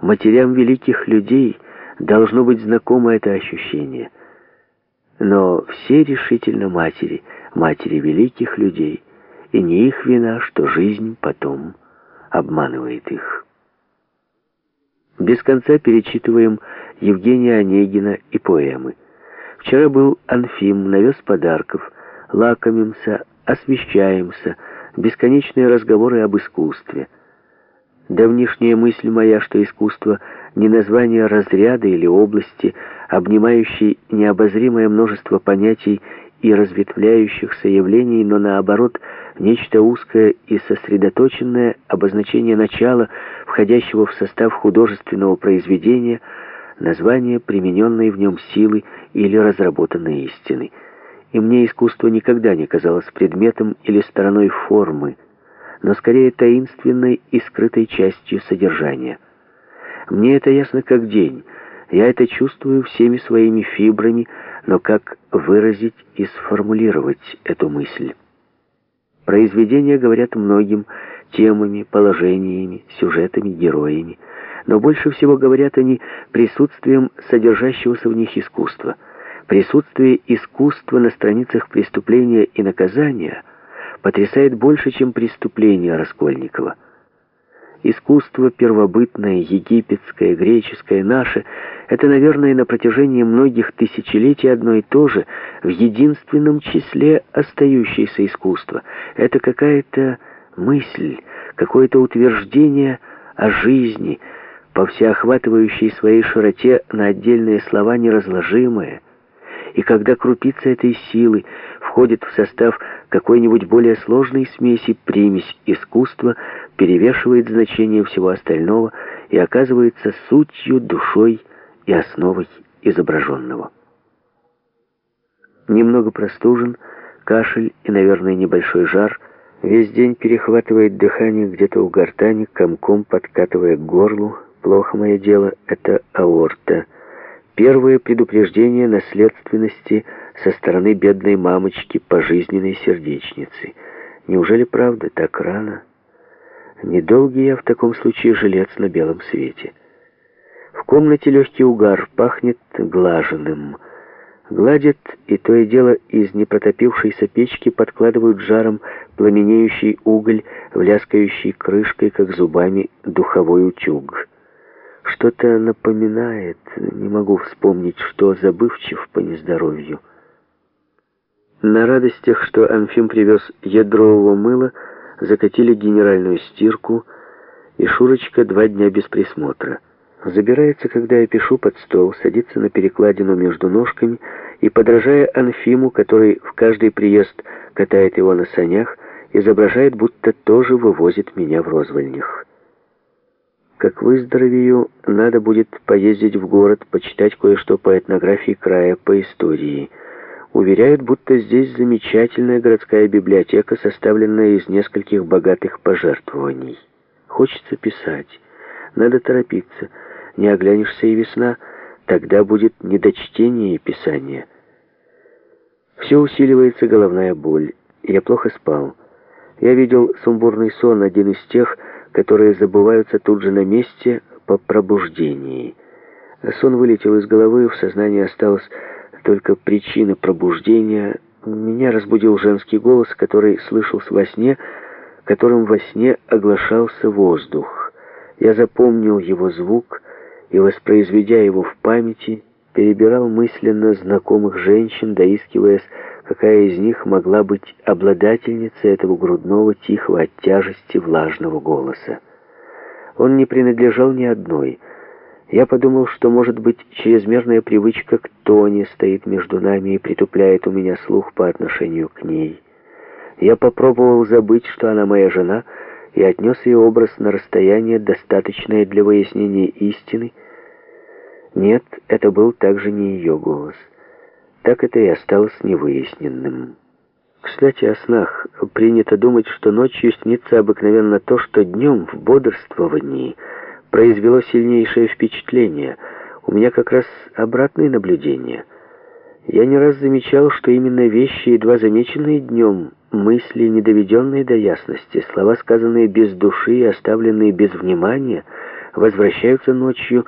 Матерям великих людей должно быть знакомо это ощущение. Но все решительно матери, матери великих людей, и не их вина, что жизнь потом обманывает их. Без конца перечитываем Евгения Онегина и поэмы. Вчера был Анфим, навез подарков, лакомимся, освещаемся, бесконечные разговоры об искусстве. Давнишняя мысль моя, что искусство не название разряда или области, обнимающей необозримое множество понятий и разветвляющихся явлений, но наоборот, нечто узкое и сосредоточенное обозначение начала, входящего в состав художественного произведения, название примененной в нем силы или разработанной истины. И мне искусство никогда не казалось предметом или стороной формы, но скорее таинственной и скрытой частью содержания. Мне это ясно как день, я это чувствую всеми своими фибрами, но как выразить и сформулировать эту мысль? Произведения говорят многим темами, положениями, сюжетами, героями, но больше всего говорят они присутствием содержащегося в них искусства. Присутствие искусства на страницах преступления и наказания потрясает больше, чем преступление Раскольникова. Искусство первобытное, египетское, греческое, наше — это, наверное, на протяжении многих тысячелетий одно и то же, в единственном числе остающееся искусство. Это какая-то мысль, какое-то утверждение о жизни, по всеохватывающей своей широте на отдельные слова неразложимое. И когда крупица этой силы входит в состав какой-нибудь более сложной смеси, примесь искусства перевешивает значение всего остального и оказывается сутью, душой и основой изображенного. Немного простужен, кашель и, наверное, небольшой жар, весь день перехватывает дыхание где-то у гортани, комком подкатывая к горлу. Плохо мое дело, это аорта. Первое предупреждение наследственности со стороны бедной мамочки, пожизненной сердечницы. Неужели правда так рано? Недолгий я в таком случае жилец на белом свете. В комнате легкий угар, пахнет глаженным. Гладят, и то и дело из непротопившейся печки подкладывают жаром пламенеющий уголь, вляскающий крышкой, как зубами, духовой утюг. Что-то напоминает, не могу вспомнить, что забывчив по нездоровью. На радостях, что Амфим привез ядрового мыла, закатили генеральную стирку, и Шурочка два дня без присмотра. Забирается, когда я пишу под стол, садится на перекладину между ножками и, подражая Анфиму, который в каждый приезд катает его на санях, изображает, будто тоже вывозит меня в розвольнях. Как выздоровею, надо будет поездить в город, почитать кое-что по этнографии края, по истории – Уверяют, будто здесь замечательная городская библиотека, составленная из нескольких богатых пожертвований. Хочется писать. Надо торопиться. Не оглянешься и весна, тогда будет недочтение и писание. Все усиливается головная боль. Я плохо спал. Я видел сумбурный сон, один из тех, которые забываются тут же на месте по пробуждении. Сон вылетел из головы, в сознании осталось только причина пробуждения. Меня разбудил женский голос, который слышался во сне, которым во сне оглашался воздух. Я запомнил его звук и, воспроизведя его в памяти, перебирал мысленно знакомых женщин, доискиваясь, какая из них могла быть обладательницей этого грудного, тихого от тяжести влажного голоса. Он не принадлежал ни одной — я подумал, что, может быть, чрезмерная привычка к Тоне стоит между нами и притупляет у меня слух по отношению к ней. Я попробовал забыть, что она моя жена, и отнес ее образ на расстояние, достаточное для выяснения истины. Нет, это был также не ее голос. Так это и осталось невыясненным. Кстати, о снах. Принято думать, что ночью снится обыкновенно то, что днем в бодрствовании – произвело сильнейшее впечатление. У меня как раз обратные наблюдения. Я не раз замечал, что именно вещи, едва замеченные днем, мысли, не доведенные до ясности, слова, сказанные без души и оставленные без внимания, возвращаются ночью,